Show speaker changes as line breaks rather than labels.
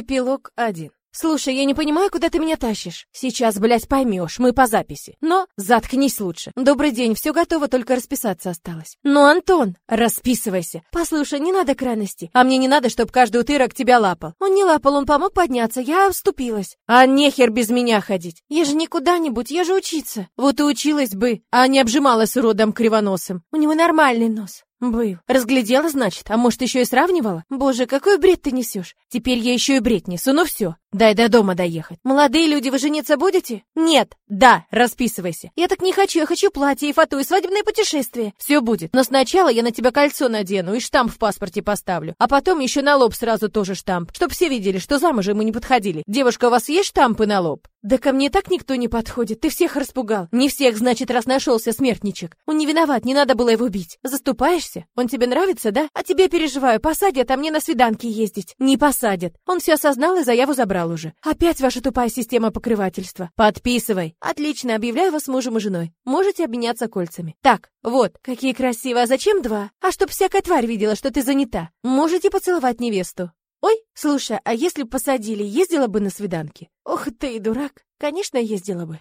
Эпилог 1. Слушай, я не понимаю, куда ты меня тащишь. Сейчас, блядь, поймешь, мы по записи. Но заткнись лучше. Добрый день, все готово, только расписаться осталось. Ну, Антон, расписывайся. Послушай, не надо крайности. А мне не надо, чтобы каждый утырок тебя лапал. Он не лапал, он помог подняться, я уступилась. А нехер без меня ходить. Я же не куда-нибудь, я же учиться. Вот и училась бы, а не обжималась уродом кривоносым. У него нормальный нос. Был. Разглядела, значит, а может, еще и сравнивала? Боже, какой бред ты несешь. Теперь я еще и бред несу, ну все. Дай до дома доехать. Молодые люди, вы жениться будете? Нет. Да, расписывайся. Я так не хочу, я хочу платье и фату и свадебное путешествие. Все будет. Но сначала я на тебя кольцо надену и штамп в паспорте поставлю. А потом еще на лоб сразу тоже штамп. Чтоб все видели, что замужем мы не подходили. Девушка, у вас есть штампы на лоб? Да ко мне так никто не подходит. Ты всех распугал. Не всех, значит, раз нашелся смертничек. Он не виноват, не надо было его бить. Заступаешься? Он тебе нравится, да? А тебе переживаю, посадят, а мне на свиданки ездить. Не посадят. Он все осознал и заяву забрал уже. Опять ваша тупая система покрывательства. Подписывай. Отлично, объявляю вас мужем и женой. Можете обменяться кольцами. Так, вот, какие красивые. А зачем два? А чтоб всякая тварь видела, что ты занята. Можете поцеловать невесту. Ой, слушай, а если посадили, ездила бы на свиданки? Ох ты и дурак. Конечно, ездила бы.